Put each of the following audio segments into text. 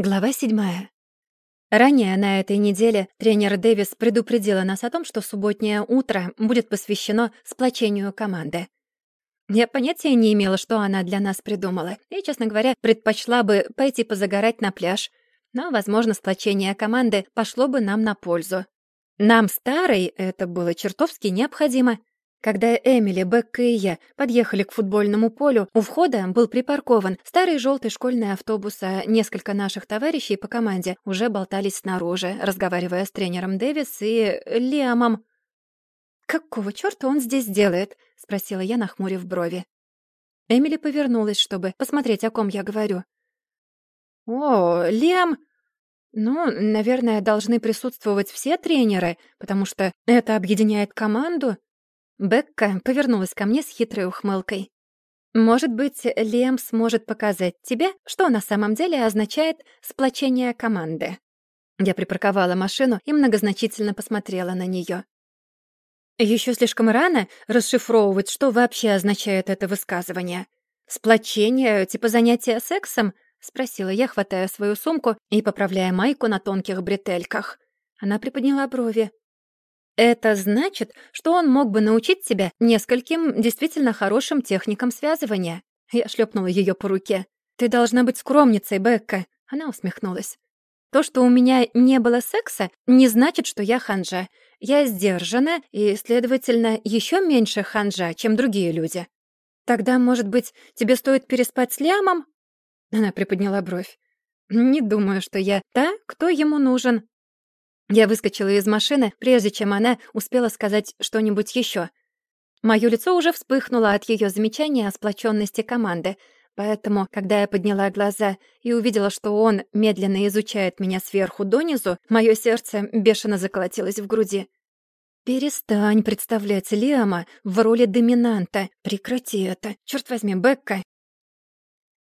Глава седьмая. Ранее на этой неделе тренер Дэвис предупредила нас о том, что субботнее утро будет посвящено сплочению команды. Я понятия не имела, что она для нас придумала, и, честно говоря, предпочла бы пойти позагорать на пляж. Но, возможно, сплочение команды пошло бы нам на пользу. Нам, старой, это было чертовски необходимо. Когда Эмили, Бекка и я подъехали к футбольному полю, у входа был припаркован старый желтый школьный автобус, а несколько наших товарищей по команде уже болтались снаружи, разговаривая с тренером Дэвис и Лиамом. «Какого чёрта он здесь делает?» — спросила я, нахмурив брови. Эмили повернулась, чтобы посмотреть, о ком я говорю. «О, Лиам...» «Ну, наверное, должны присутствовать все тренеры, потому что это объединяет команду», Бекка повернулась ко мне с хитрой ухмылкой. «Может быть, Лем сможет показать тебе, что на самом деле означает сплочение команды». Я припарковала машину и многозначительно посмотрела на нее. Еще слишком рано расшифровывать, что вообще означает это высказывание. «Сплочение, типа занятия сексом?» — спросила я, хватая свою сумку и поправляя майку на тонких бретельках. Она приподняла брови. Это значит, что он мог бы научить тебя нескольким действительно хорошим техникам связывания. Я шлепнула ее по руке. Ты должна быть скромницей, Бекка. Она усмехнулась. То, что у меня не было секса, не значит, что я ханжа. Я сдержана и, следовательно, еще меньше ханжа, чем другие люди. Тогда, может быть, тебе стоит переспать с Лямом? Она приподняла бровь. Не думаю, что я та, кто ему нужен. Я выскочила из машины, прежде чем она успела сказать что-нибудь еще. Моё лицо уже вспыхнуло от ее замечания о сплоченности команды, поэтому, когда я подняла глаза и увидела, что он медленно изучает меня сверху донизу, мое сердце бешено заколотилось в груди. «Перестань представлять Лиама в роли доминанта. Прекрати это. Черт возьми, Бекка,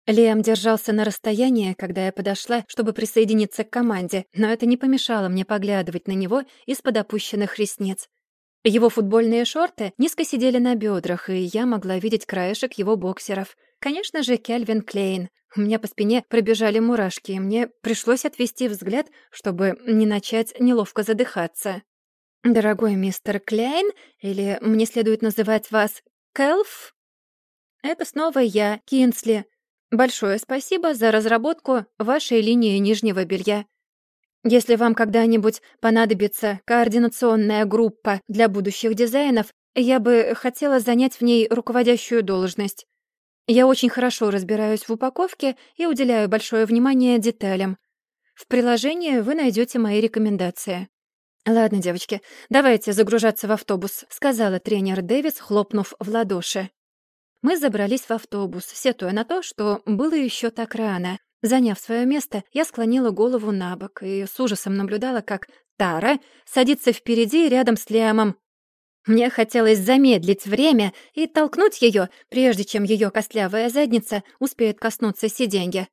Лиам держался на расстоянии, когда я подошла, чтобы присоединиться к команде, но это не помешало мне поглядывать на него из-под опущенных ресниц. Его футбольные шорты низко сидели на бедрах, и я могла видеть краешек его боксеров. Конечно же, Кельвин Клейн. У меня по спине пробежали мурашки, и мне пришлось отвести взгляд, чтобы не начать неловко задыхаться. «Дорогой мистер Клейн, или мне следует называть вас Келф?» «Это снова я, Кинсли», Большое спасибо за разработку вашей линии нижнего белья. Если вам когда-нибудь понадобится координационная группа для будущих дизайнов, я бы хотела занять в ней руководящую должность. Я очень хорошо разбираюсь в упаковке и уделяю большое внимание деталям. В приложении вы найдете мои рекомендации. «Ладно, девочки, давайте загружаться в автобус», — сказала тренер Дэвис, хлопнув в ладоши. Мы забрались в автобус, сетуя на то, что было еще так рано. Заняв свое место, я склонила голову на бок и с ужасом наблюдала, как Тара садится впереди рядом с Лиамом. Мне хотелось замедлить время и толкнуть ее, прежде чем ее костлявая задница успеет коснуться сиденья.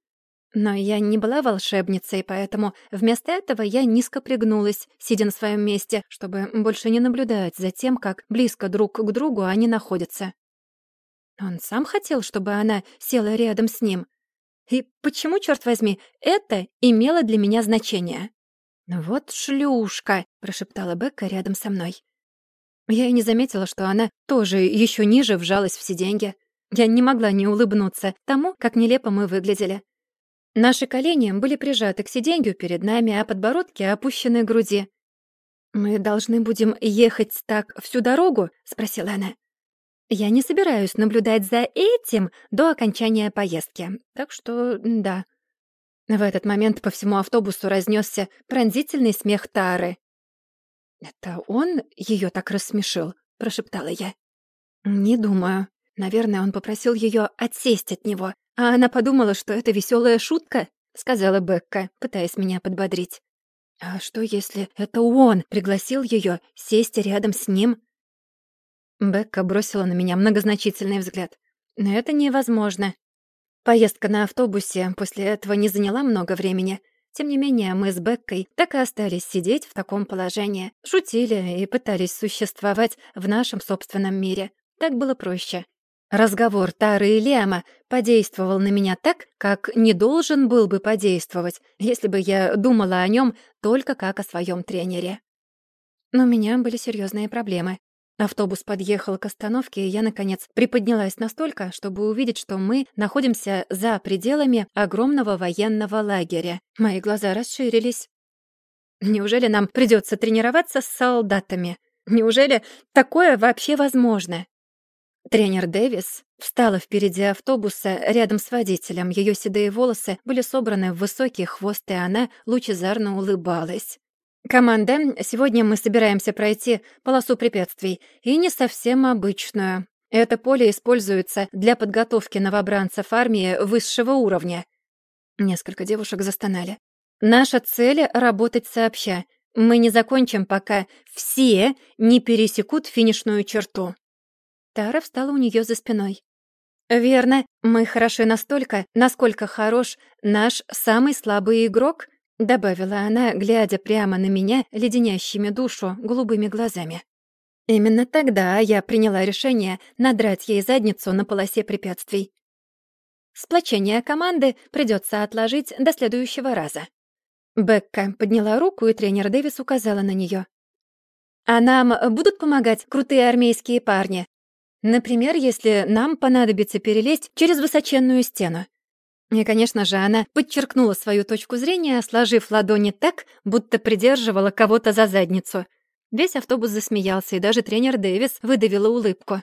Но я не была волшебницей, поэтому вместо этого я низко пригнулась, сидя на своем месте, чтобы больше не наблюдать за тем, как близко друг к другу они находятся. Он сам хотел, чтобы она села рядом с ним. И почему, черт возьми, это имело для меня значение? «Вот шлюшка!» — прошептала Бекка рядом со мной. Я и не заметила, что она тоже еще ниже вжалась в сиденье. Я не могла не улыбнуться тому, как нелепо мы выглядели. Наши колени были прижаты к сиденью перед нами, а подбородки опущены к груди. «Мы должны будем ехать так всю дорогу?» — спросила она. Я не собираюсь наблюдать за этим до окончания поездки. Так что, да. В этот момент по всему автобусу разнесся пронзительный смех Тары. «Это он ее так рассмешил?» — прошептала я. «Не думаю. Наверное, он попросил ее отсесть от него, а она подумала, что это веселая шутка», — сказала Бекка, пытаясь меня подбодрить. «А что, если это он пригласил ее сесть рядом с ним?» Бекка бросила на меня многозначительный взгляд. Но это невозможно. Поездка на автобусе после этого не заняла много времени. Тем не менее, мы с Беккой так и остались сидеть в таком положении. Шутили и пытались существовать в нашем собственном мире. Так было проще. Разговор Тары и Лема подействовал на меня так, как не должен был бы подействовать, если бы я думала о нем только как о своем тренере. Но у меня были серьезные проблемы. Автобус подъехал к остановке, и я, наконец, приподнялась настолько, чтобы увидеть, что мы находимся за пределами огромного военного лагеря. Мои глаза расширились. Неужели нам придется тренироваться с солдатами? Неужели такое вообще возможно? Тренер Дэвис встала впереди автобуса рядом с водителем. Ее седые волосы были собраны в высокий хвост, и она лучезарно улыбалась. «Команда, сегодня мы собираемся пройти полосу препятствий, и не совсем обычную. Это поле используется для подготовки новобранцев армии высшего уровня». Несколько девушек застонали. «Наша цель — работать сообща. Мы не закончим, пока все не пересекут финишную черту». Тара встала у нее за спиной. «Верно, мы хороши настолько, насколько хорош наш самый слабый игрок», добавила она, глядя прямо на меня леденящими душу голубыми глазами. Именно тогда я приняла решение надрать ей задницу на полосе препятствий. Сплочение команды придется отложить до следующего раза. Бекка подняла руку, и тренер Дэвис указала на нее. «А нам будут помогать крутые армейские парни? Например, если нам понадобится перелезть через высоченную стену. И, конечно же, она подчеркнула свою точку зрения, сложив ладони так, будто придерживала кого-то за задницу. Весь автобус засмеялся, и даже тренер Дэвис выдавила улыбку.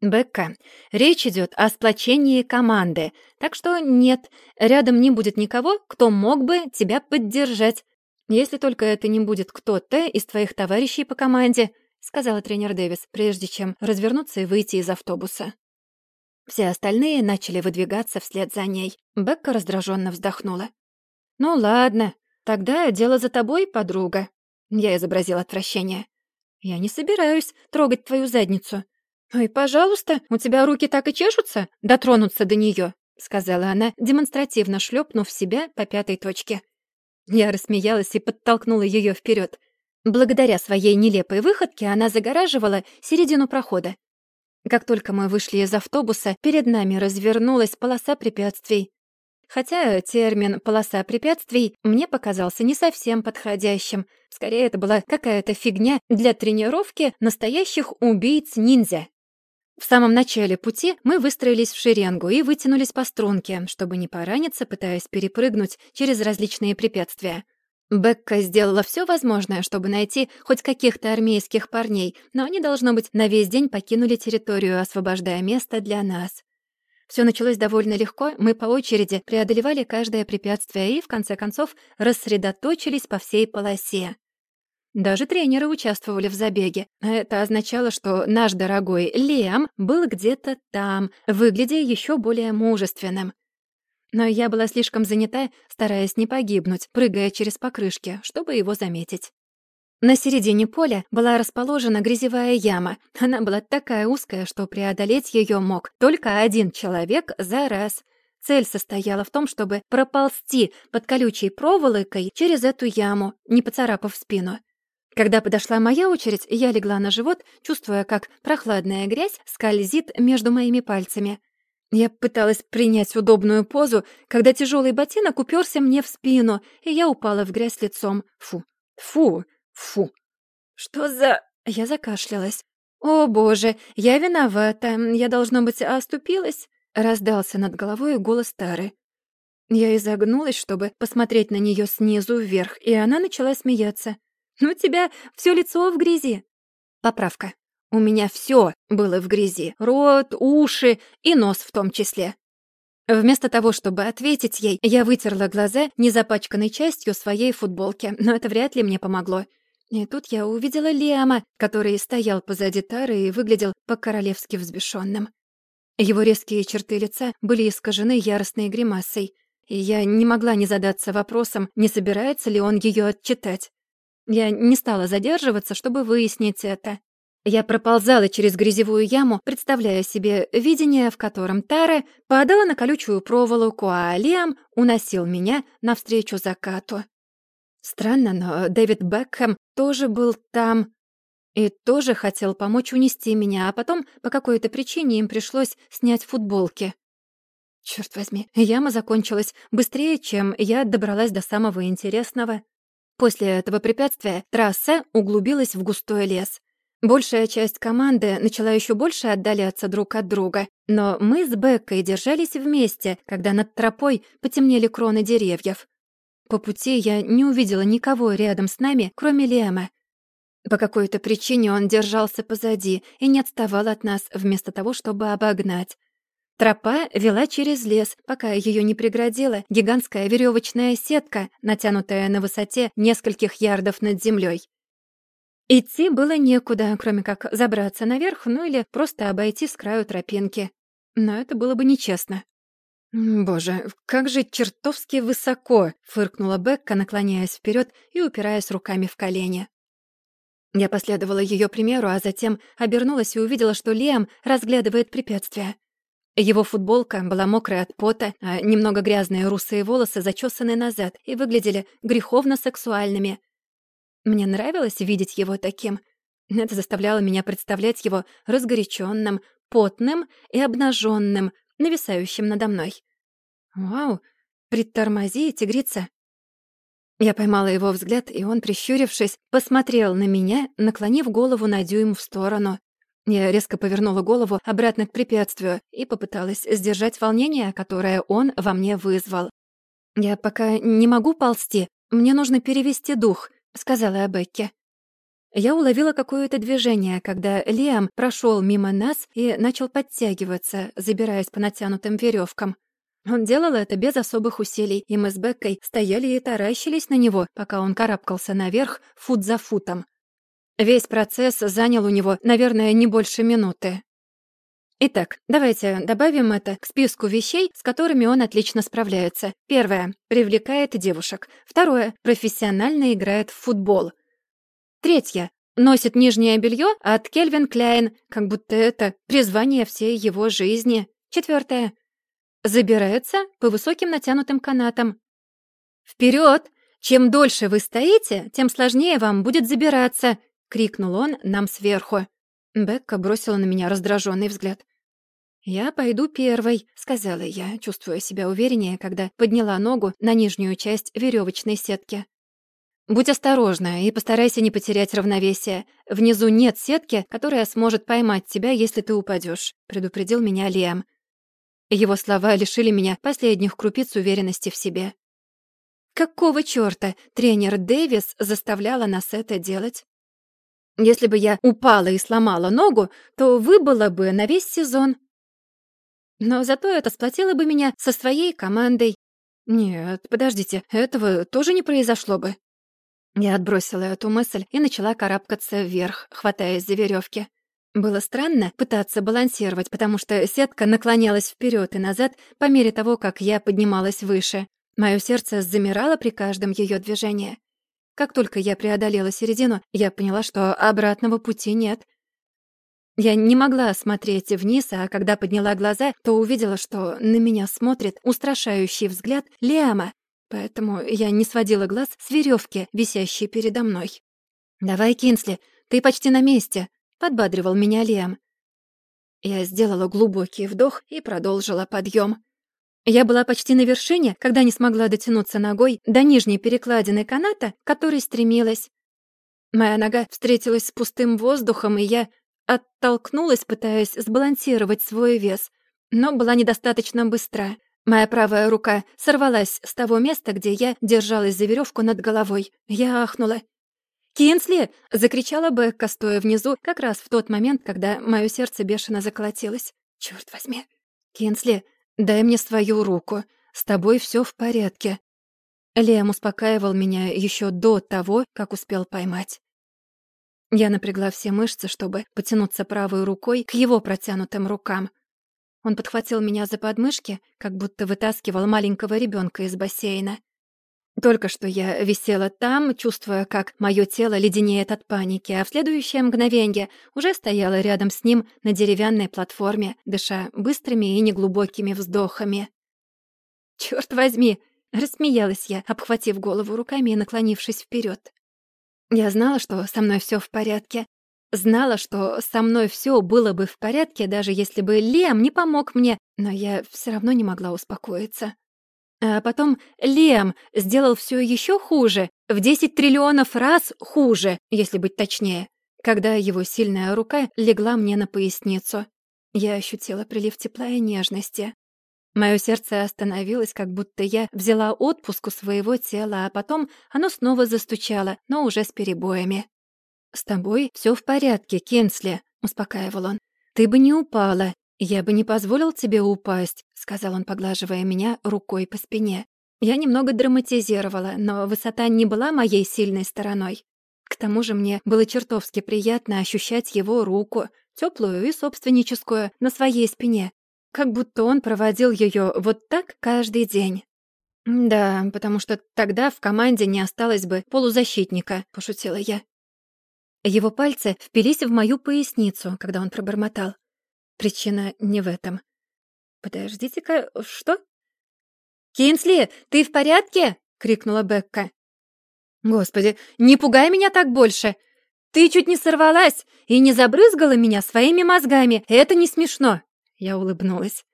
«Бекка, речь идет о сплочении команды, так что нет, рядом не будет никого, кто мог бы тебя поддержать, если только это не будет кто-то из твоих товарищей по команде», сказала тренер Дэвис, прежде чем развернуться и выйти из автобуса. Все остальные начали выдвигаться вслед за ней. Бекка раздраженно вздохнула. «Ну ладно, тогда дело за тобой, подруга». Я изобразил отвращение. «Я не собираюсь трогать твою задницу». «Ой, пожалуйста, у тебя руки так и чешутся дотронуться до нее», сказала она, демонстративно шлепнув себя по пятой точке. Я рассмеялась и подтолкнула ее вперед. Благодаря своей нелепой выходке она загораживала середину прохода. Как только мы вышли из автобуса, перед нами развернулась полоса препятствий. Хотя термин «полоса препятствий» мне показался не совсем подходящим. Скорее, это была какая-то фигня для тренировки настоящих убийц-ниндзя. В самом начале пути мы выстроились в шеренгу и вытянулись по струнке, чтобы не пораниться, пытаясь перепрыгнуть через различные препятствия. Бекка сделала все возможное, чтобы найти хоть каких-то армейских парней, но они, должно быть, на весь день покинули территорию, освобождая место для нас. Все началось довольно легко, мы по очереди преодолевали каждое препятствие и, в конце концов, рассредоточились по всей полосе. Даже тренеры участвовали в забеге. Это означало, что наш дорогой Лиам был где-то там, выглядя еще более мужественным. Но я была слишком занята, стараясь не погибнуть, прыгая через покрышки, чтобы его заметить. На середине поля была расположена грязевая яма. Она была такая узкая, что преодолеть ее мог только один человек за раз. Цель состояла в том, чтобы проползти под колючей проволокой через эту яму, не поцарапав спину. Когда подошла моя очередь, я легла на живот, чувствуя, как прохладная грязь скользит между моими пальцами. Я пыталась принять удобную позу, когда тяжелый ботинок уперся мне в спину, и я упала в грязь лицом. Фу, фу, фу. Что за... Я закашлялась. «О, боже, я виновата. Я, должно быть, оступилась?» Раздался над головой голос Тары. Я изогнулась, чтобы посмотреть на нее снизу вверх, и она начала смеяться. «Ну, у тебя все лицо в грязи». Поправка. У меня все было в грязи. Рот, уши и нос в том числе. Вместо того, чтобы ответить ей, я вытерла глаза незапачканной частью своей футболки, но это вряд ли мне помогло. И тут я увидела Лиама, который стоял позади Тары и выглядел по-королевски взбешенным. Его резкие черты лица были искажены яростной гримасой, и я не могла не задаться вопросом, не собирается ли он ее отчитать. Я не стала задерживаться, чтобы выяснить это. Я проползала через грязевую яму, представляя себе видение, в котором Тара падала на колючую проволоку, а Лиам уносил меня навстречу закату. Странно, но Дэвид Бекхэм тоже был там. и тоже хотел помочь унести меня, а потом по какой-то причине им пришлось снять футболки. Черт возьми, яма закончилась быстрее, чем я добралась до самого интересного. После этого препятствия трасса углубилась в густой лес. Большая часть команды начала еще больше отдаляться друг от друга, но мы с Беккой держались вместе, когда над тропой потемнели кроны деревьев. По пути я не увидела никого рядом с нами, кроме Лема. По какой-то причине он держался позади и не отставал от нас, вместо того, чтобы обогнать. Тропа вела через лес, пока ее не преградила гигантская веревочная сетка, натянутая на высоте нескольких ярдов над землей. Идти было некуда, кроме как забраться наверх, ну или просто обойти с краю тропинки. Но это было бы нечестно. «Боже, как же чертовски высоко!» — фыркнула Бекка, наклоняясь вперед и упираясь руками в колени. Я последовала ее примеру, а затем обернулась и увидела, что Лиам разглядывает препятствия. Его футболка была мокрая от пота, а немного грязные русые волосы зачесаны назад и выглядели греховно-сексуальными. Мне нравилось видеть его таким. Это заставляло меня представлять его разгоряченным, потным и обнаженным, нависающим надо мной. «Вау, притормози, тигрица!» Я поймала его взгляд, и он, прищурившись, посмотрел на меня, наклонив голову на дюйм в сторону. Я резко повернула голову обратно к препятствию и попыталась сдержать волнение, которое он во мне вызвал. «Я пока не могу ползти, мне нужно перевести дух», — сказала Бекке. Я уловила какое-то движение, когда Лиам прошел мимо нас и начал подтягиваться, забираясь по натянутым веревкам. Он делал это без особых усилий, и мы с Беккой стояли и таращились на него, пока он карабкался наверх фут за футом. Весь процесс занял у него, наверное, не больше минуты. Итак, давайте добавим это к списку вещей, с которыми он отлично справляется. Первое — привлекает девушек. Второе — профессионально играет в футбол. Третье — носит нижнее белье от Кельвин Кляйн, как будто это призвание всей его жизни. Четвертое — забирается по высоким натянутым канатам. Вперед! Чем дольше вы стоите, тем сложнее вам будет забираться —— крикнул он нам сверху. Бекка бросила на меня раздраженный взгляд. «Я пойду первой», — сказала я, чувствуя себя увереннее, когда подняла ногу на нижнюю часть веревочной сетки. «Будь осторожна и постарайся не потерять равновесие. Внизу нет сетки, которая сможет поймать тебя, если ты упадешь, предупредил меня Лиам. Его слова лишили меня последних крупиц уверенности в себе. Какого чёрта тренер Дэвис заставляла нас это делать? Если бы я упала и сломала ногу, то выбыла бы на весь сезон. Но зато это сплотило бы меня со своей командой. Нет, подождите, этого тоже не произошло бы. Я отбросила эту мысль и начала карабкаться вверх, хватаясь за веревки. Было странно пытаться балансировать, потому что сетка наклонялась вперед и назад по мере того, как я поднималась выше. Мое сердце замирало при каждом ее движении. Как только я преодолела середину, я поняла, что обратного пути нет. Я не могла смотреть вниз, а когда подняла глаза, то увидела, что на меня смотрит устрашающий взгляд Лиама, поэтому я не сводила глаз с веревки, висящей передо мной. «Давай, Кинсли, ты почти на месте», — подбадривал меня Лиам. Я сделала глубокий вдох и продолжила подъем. Я была почти на вершине, когда не смогла дотянуться ногой до нижней перекладины каната, к которой стремилась. Моя нога встретилась с пустым воздухом, и я оттолкнулась, пытаясь сбалансировать свой вес, но была недостаточно быстра. Моя правая рука сорвалась с того места, где я держалась за веревку над головой. Я ахнула. «Кинсли!» — закричала Бекка, стоя внизу, как раз в тот момент, когда мое сердце бешено заколотилось. «Чёрт возьми!» «Кинсли, «Дай мне свою руку. С тобой все в порядке». Лем успокаивал меня еще до того, как успел поймать. Я напрягла все мышцы, чтобы потянуться правой рукой к его протянутым рукам. Он подхватил меня за подмышки, как будто вытаскивал маленького ребенка из бассейна. Только что я висела там, чувствуя, как мое тело леденеет от паники, а в следующее мгновенье уже стояла рядом с ним на деревянной платформе, дыша быстрыми и неглубокими вздохами. «Чёрт возьми!» — рассмеялась я, обхватив голову руками и наклонившись вперед. Я знала, что со мной все в порядке. Знала, что со мной все было бы в порядке, даже если бы Лем не помог мне, но я все равно не могла успокоиться. А потом Лем сделал все еще хуже, в 10 триллионов раз хуже, если быть точнее, когда его сильная рука легла мне на поясницу. Я ощутила прилив тепла и нежности. Мое сердце остановилось, как будто я взяла отпуск у своего тела, а потом оно снова застучало, но уже с перебоями. «С тобой все в порядке, Кенсли», — успокаивал он. «Ты бы не упала. Я бы не позволил тебе упасть», — сказал он, поглаживая меня рукой по спине. Я немного драматизировала, но высота не была моей сильной стороной. К тому же мне было чертовски приятно ощущать его руку, теплую и собственническую, на своей спине, как будто он проводил ее вот так каждый день. «Да, потому что тогда в команде не осталось бы полузащитника», — пошутила я. Его пальцы впились в мою поясницу, когда он пробормотал. Причина не в этом. «Подождите-ка, что?» «Кинсли, ты в порядке?» — крикнула Бекка. «Господи, не пугай меня так больше! Ты чуть не сорвалась и не забрызгала меня своими мозгами. Это не смешно!» Я улыбнулась.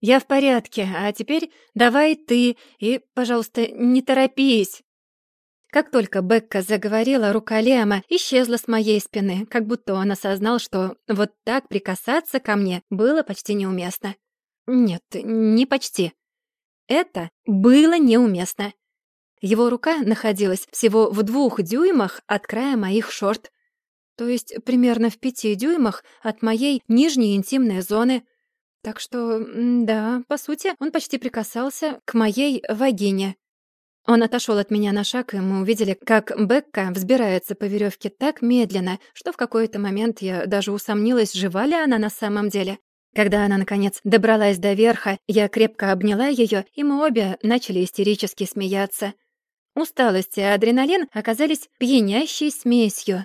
«Я в порядке, а теперь давай ты и, пожалуйста, не торопись!» Как только Бекка заговорила, рука Лиама исчезла с моей спины, как будто он осознал, что вот так прикасаться ко мне было почти неуместно. Нет, не почти. Это было неуместно. Его рука находилась всего в двух дюймах от края моих шорт, то есть примерно в пяти дюймах от моей нижней интимной зоны. Так что, да, по сути, он почти прикасался к моей вагине. Он отошел от меня на шаг, и мы увидели, как Бекка взбирается по веревке так медленно, что в какой-то момент я даже усомнилась, жива ли она на самом деле. Когда она, наконец, добралась до верха, я крепко обняла ее, и мы обе начали истерически смеяться. Усталость и адреналин оказались пьянящей смесью.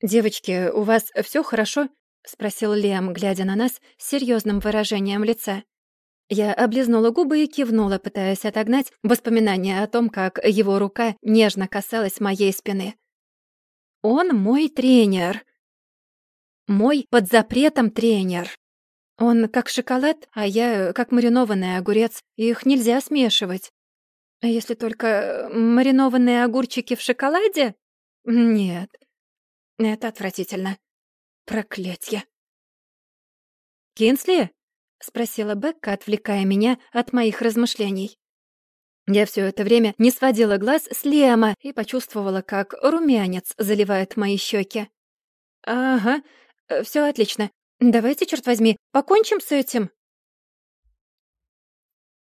«Девочки, у вас все хорошо?» — спросил Лем, глядя на нас с серьезным выражением лица. Я облизнула губы и кивнула, пытаясь отогнать воспоминания о том, как его рука нежно касалась моей спины. Он мой тренер. Мой под запретом тренер. Он как шоколад, а я как маринованный огурец. Их нельзя смешивать. А если только маринованные огурчики в шоколаде? Нет. Это отвратительно. Проклятье. «Кинсли?» — спросила Бекка, отвлекая меня от моих размышлений. Я все это время не сводила глаз с Лема и почувствовала, как румянец заливает мои щеки. «Ага, все отлично. Давайте, черт возьми, покончим с этим»,